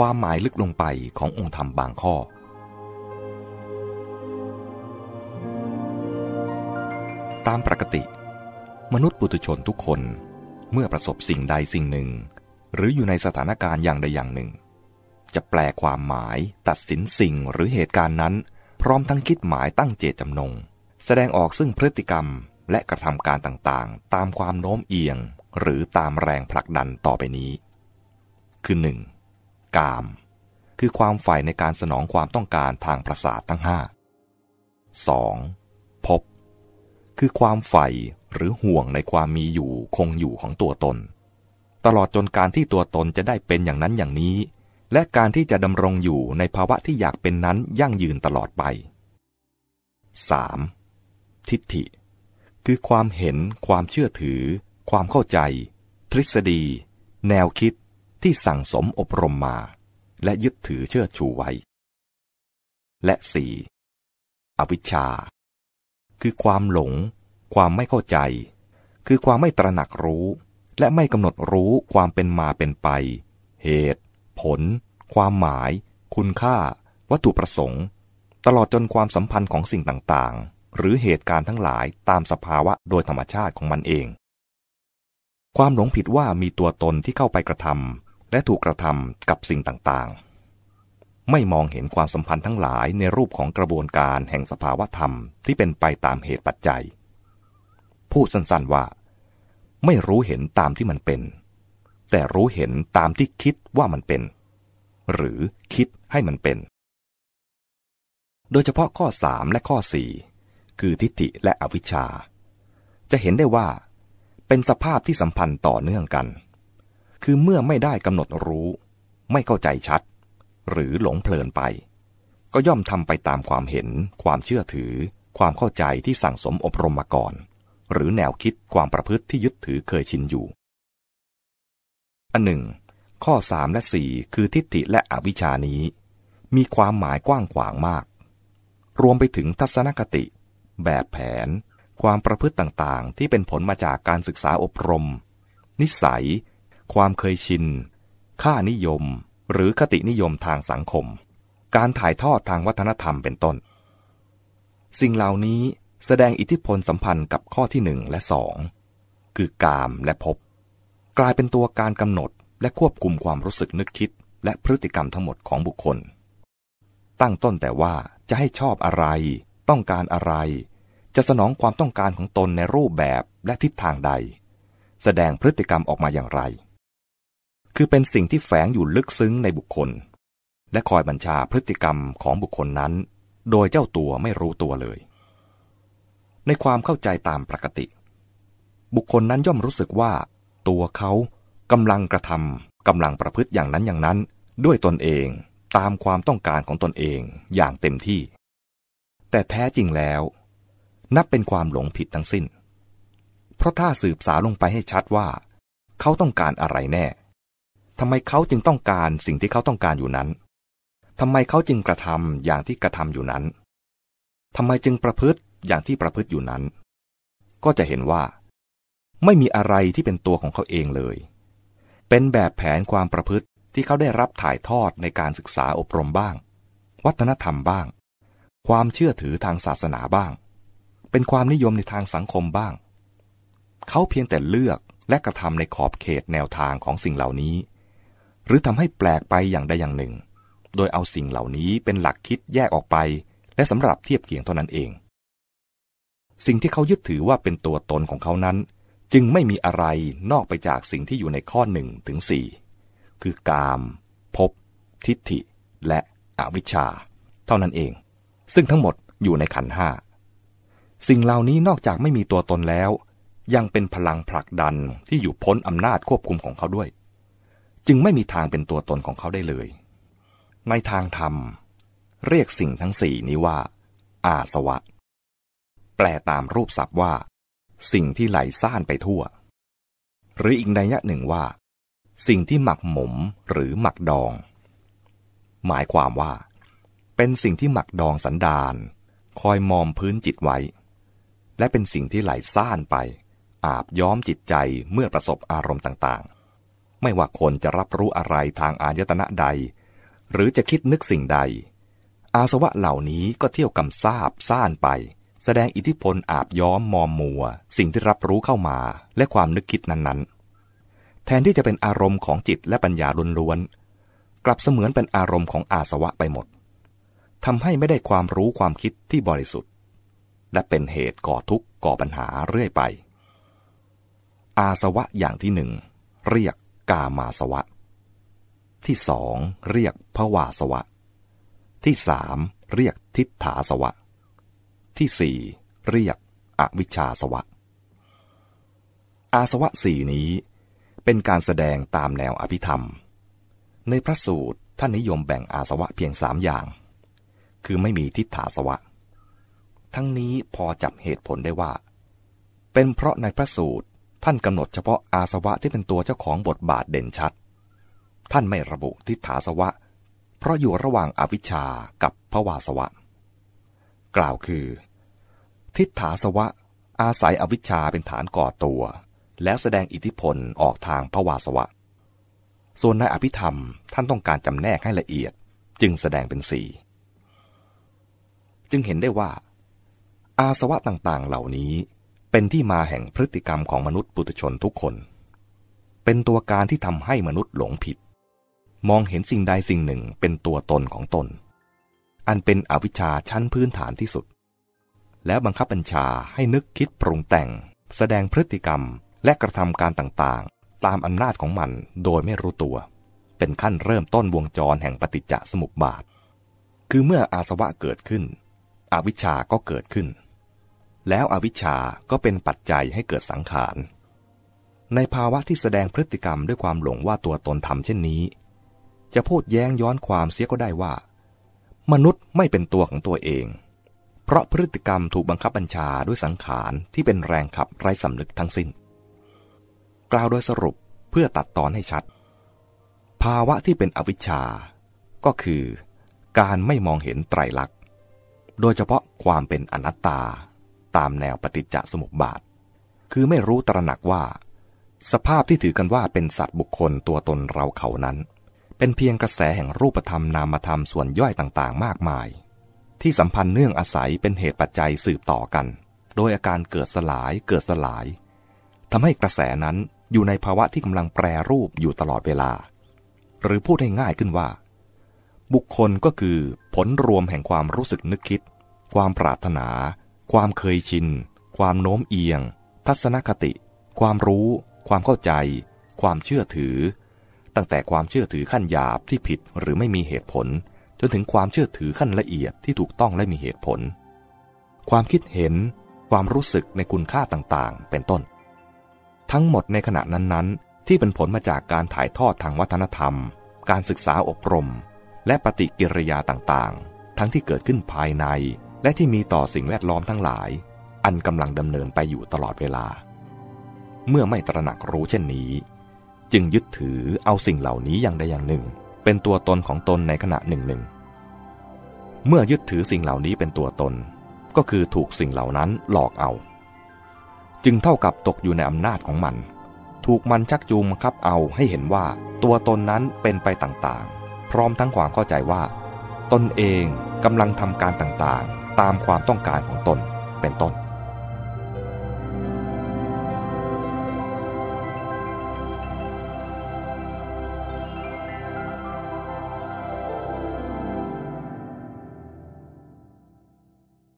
ความหมายลึกลงไปขององค์ธรรมบางข้อ ตามปกติ มนุษย์ปุถุชนทุกคนเมื่อประสบสิ่งใดสิ่งหนึ่ง หรืออยู่ในสถานการณ์อย่างใดอย่างหนึ่ง จะแปลความหมายตัดสินสิ่งหรือเหตุการณ์นั้น พร้อมทั้งคิดหมายตั้งเจตจำนง แสดงออกซึ่งพฤติกรรมและกระทำการต่างๆ ตามความโน้มเอียงหรือตามแรงผลักดันต่อไปนี้ คือ 1. กาม คือความใฝ่ในการสนองความต้องการทางประสาททั้งห้า 2. พบ คือความใฝ่หรือห่วงในความมีอยู่คงอยู่ของตัวตน ตลอดจนการที่ตัวตนจะได้เป็นอย่างนั้นอย่างนี้ และการที่จะดำรงอยู่ในภาวะที่อยากเป็นนั้นยั่งยืนตลอดไป 3. ทิฏฐิ คือความเห็น ความเชื่อถือ ความเข้าใจ ทฤษฎี แนวคิดที่สั่งสมอบรมมา และยึดถือเชื่อชูไว้ และ 4. อวิชชา คือความหลง ความไม่เข้าใจ คือความไม่ตระหนักรู้ และไม่กำหนดรู้ความเป็นมาเป็นไป เหตุ ผล ความหมาย คุณค่า วัตถุประสงค์ ตลอดจนความสัมพันธ์ของสิ่งต่างๆ หรือเหตุการณ์ทั้งหลายตามสภาวะโดยธรรมชาติของมันเอง ความหลงผิดว่ามีตัวตนที่เข้าไปกระทำ และถูกกระทำกับสิ่งต่างๆ ไม่มองเห็นความสัมพันธ์ทั้งหลายในรูปของกระบวนการแห่งสภาวะธรรมที่เป็นไปตามเหตุปัจจัย พูดสั้นๆว่า ไม่รู้เห็นตามที่มันเป็น แต่รู้เห็นตามที่คิดว่ามันเป็น หรือคิดให้มันเป็น โดยเฉพาะข้อสามและข้อสี่คือทิฏฐิและอวิชชา จะเห็นได้ว่า เป็นสภาพที่สัมพันธ์ต่อเนื่องกัน คือเมื่อไม่ได้กำหนดรู้ ไม่เข้าใจชัด หรือหลงเพลินไป ก็ย่อมทำไปตามความเห็น ความเชื่อถือ ความเข้าใจที่สั่งสมอบรมมาก่อน หรือแนวคิดความประพฤติที่ยึดถือเคยชินอยู่ อันหนึ่ง ข้อสามและสี่คือทิฏฐิและอวิชานี้ มีความหมายกว้างขวางมาก รวมไปถึงทัศนคติ แบบแผน ความประพฤติต่างๆ ที่เป็นผลมาจากการศึกษาอบรม นิสัย ความเคยชิน ค่านิยม หรือคตินิยมทางสังคม การถ่ายทอดทางวัฒนธรรมเป็นต้น สิ่งเหล่านี้แสดงอิทธิพลสัมพันธ์กับข้อที่หนึ่งและสองคือกามและภพกลายเป็นตัวการกำหนดและควบคุมความรู้สึกนึกคิด และพฤติกรรมทั้งหมดของบุคคล ตั้งต้นแต่ว่าจะให้ชอบอะไร ต้องการอะไร จะสนองความต้องการของตนในรูปแบบและทิศทางใด แสดงพฤติกรรมออกมาอย่างไร คือเป็นสิ่งที่แฝงอยู่ลึกซึ้งในบุคคล และคอยบัญชาพฤติกรรมของบุคคลนั้น โดยเจ้าตัวไม่รู้ตัวเลย ในความเข้าใจตามปกติ บุคคลนั้นย่อมรู้สึกว่า ตัวเขากำลังกระทำกำลังประพฤติอย่างนั้นอย่างนั้น ด้วยตนเองตามความต้องการของตนเองอย่างเต็มที่ แต่แท้จริงแล้ว นับเป็นความหลงผิดทั้งสิ้น เพราะถ้าสืบสาลงไปให้ชัดว่า เขาต้องการอะไรแน่ ทำไมเขาจึงต้องการสิ่งที่เขาต้องการอยู่นั้นทำไมเขาจึงกระทำอย่างที่กระทำอยู่นั้นทำไมจึงประพฤติอย่างที่ประพฤติอยู่นั้น ก็จะเห็นว่า ไม่มีอะไรที่เป็นตัวของเขาเองเลย เป็นแบบแผนความประพฤติที่เขาได้รับถ่ายทอดในการศึกษาอบรมบ้าง วัฒนธรรมบ้าง ความเชื่อถือทางศาสนาบ้าง เป็นความนิยมในทางสังคมบ้าง เขาเพียงแต่เลือกและกระทำในขอบเขตแนวทางของสิ่งเหล่านี้ หรือทำให้แปลกไปอย่างใดอย่างหนึ่ง โดยเอาสิ่งเหล่านี้เป็นหลักคิดแยกออกไป และสำหรับเทียบเคียงเท่านั้นเอง สิ่งที่เขายึดถือว่าเป็นตัวตนของเขานั้น จึงไม่มีอะไรนอกไปจากสิ่งที่อยู่ในข้อหนึ่งถึงสี่คือกามภพทิฏฐิ และอวิชชา เท่านั้นเอง ซึ่งทั้งหมดอยู่ในขันห้าสิ่งเหล่านี้นอกจากไม่มีตัวตนแล้ว ยังเป็นพลังผลักดันที่อยู่พ้นอำนาจควบคุมของเขาด้วย จึงไม่มีทางเป็นตัวตนของเขาได้เลย ในทางธรรม เรียกสิ่งทั้งสี่นี้ว่า อาสวะ แปลตามรูปศัพท์ว่า สิ่งที่ไหลซ่านไปทั่ว หรืออีกนัยยะหนึ่งว่า สิ่งที่หมักหมมหรือหมักดอง หมายความว่า เป็นสิ่งที่หมักดองสันดานคอยมอมพื้นจิตไว้ และเป็นสิ่งที่ไหลซ่านไป อาบย้อมจิตใจเมื่อประสบอารมณ์ต่างๆ ไม่ว่าคนจะรับรู้อะไรทางอายตนะใด หรือจะคิดนึกสิ่งใด อาสวะเหล่านี้ก็เที่ยวกำซาบซ่านไป แสดงอิทธิพลอาบย้อมมอมมัว สิ่งที่รับรู้เข้ามาและความนึกคิดนั้นๆ แทนที่จะเป็นอารมณ์ของจิตและปัญญาล้วนๆกลับเสมือนเป็นอารมณ์ของอาสวะไปหมดทำให้ไม่ได้ความรู้ความคิดที่บริสุทธิ์ และเป็นเหตุก่อทุกข์ก่อปัญหาเรื่อยไป อาสวะอย่างที่หนึ่งเรียก กามาสวะ ที่สองเรียกภวาสวะ ที่สามเรียกทิฏฐาสวะ ที่สี่เรียกอวิชชาสวะ อาสวะสี่นี้เป็นการแสดงตามแนวอภิธรรม ในพระสูตรท่านนิยมแบ่งอาสวะเพียงสามอย่าง คือไม่มีทิฏฐาสวะ ทั้งนี้พอจับเหตุผลได้ว่า เป็นเพราะในพระสูตร ท่านกำหนดเฉพาะอาสวะที่เป็นตัวเจ้าของบทบาทเด่นชัด ท่านไม่ระบุทิฏฐาสวะ เพราะอยู่ระหว่างอวิชชากับภวาสวะ กล่าวคือ ทิฏฐาสวะ อาศัยอวิชชาเป็นฐานก่อตัว แล้วแสดงอิทธิพลออกทางภวาสวะ ส่วนในอภิธรรมท่านต้องการจำแนกให้ละเอียดจึงแสดงเป็นสี่จึงเห็นได้ว่า อาสวะต่างๆเหล่านี้ เป็นที่มาแห่งพฤติกรรมของมนุษย์ปุถุชนทุกคน เป็นตัวการที่ทำให้มนุษย์หลงผิด มองเห็นสิ่งใดสิ่งหนึ่งเป็นตัวตนของตน อันเป็นอวิชชาชั้นพื้นฐานที่สุด แล้วบังคับบัญชาให้นึกคิดปรุงแต่ง แสดงพฤติกรรมและกระทำการต่างๆ ตามอำนาจของมันโดยไม่รู้ตัว เป็นขั้นเริ่มต้นวงจรแห่งปฏิจจสมุปบาท คือเมื่ออาสวะเกิดขึ้น อวิชชาก็เกิดขึ้น แล้วอวิชชาก็เป็นปัจจัยให้เกิดสังขาร ในภาวะที่แสดงพฤติกรรมด้วยความหลงว่าตัวตนทำเช่นนี้ จะพูดแย้งย้อนความเสียก็ได้ว่า มนุษย์ไม่เป็นตัวของตัวเอง เพราะพฤติกรรมถูกบังคับบัญชาด้วยสังขารที่เป็นแรงขับไร้สำนึกทั้งสิ้น กล่าวโดยสรุปเพื่อตัดตอนให้ชัด ภาวะที่เป็นอวิชชา ก็คือ การไม่มองเห็นไตรลักษณ์ โดยเฉพาะความเป็นอนัตตา ตามแนวปฏิจจสมุปบาท คือไม่รู้ตระหนักว่า สภาพที่ถือกันว่าเป็นสัตว์บุคคลตัวตนเราเขานั้น เป็นเพียงกระแสแห่งรูปธรรมนามธรรมส่วนย่อยต่างๆ มากมาย ที่สัมพันธ์เนื่องอาศัยเป็นเหตุปัจจัยสืบต่อกัน โดยอาการเกิดสลายเกิดสลายทำให้กระแสนั้นอยู่ในภาวะที่กำลังแปรรูปอยู่ตลอดเวลา หรือพูดให้ง่ายขึ้นว่า บุคคลก็คือผลรวมแห่งความรู้สึกนึกคิด ความปรารถนา ความเคยชิน ความโน้มเอียง ทัศนคติ ความรู้ ความเข้าใจ ความเชื่อถือ ตั้งแต่ความเชื่อถือขั้นหยาบที่ผิดหรือไม่มีเหตุผล จนถึงความเชื่อถือขั้นละเอียดที่ถูกต้องและมีเหตุผล ความคิดเห็น ความรู้สึกในคุณค่าต่างๆ เป็นต้น ทั้งหมดในขณะนั้นๆ ที่เป็นผลมาจากการถ่ายทอดทางวัฒนธรรม การศึกษาอบรม และปฏิกิริยาต่างๆ ทั้งที่เกิดขึ้นภายใน และที่มีต่อสิ่งแวดล้อมทั้งหลาย อันกำลังดำเนินไปอยู่ตลอดเวลา เมื่อไม่ตระหนักรู้เช่นนี้ จึงยึดถือเอาสิ่งเหล่านี้อย่างใดอย่างหนึ่ง เป็นตัวตนของตนในขณะหนึ่งหนึ่งเมื่อยึดถือสิ่งเหล่านี้เป็นตัวตน ก็คือถูกสิ่งเหล่านั้นหลอกเอา จึงเท่ากับตกอยู่ในอำนาจของมัน ถูกมันชักจูงบังคับเอาให้เห็นว่าตัวตนนั้นเป็นไปต่างๆ พร้อมทั้งความเข้าใจว่า ตนเองกำลังทำการต่างๆ ตามความต้องการของตนเป็นต้น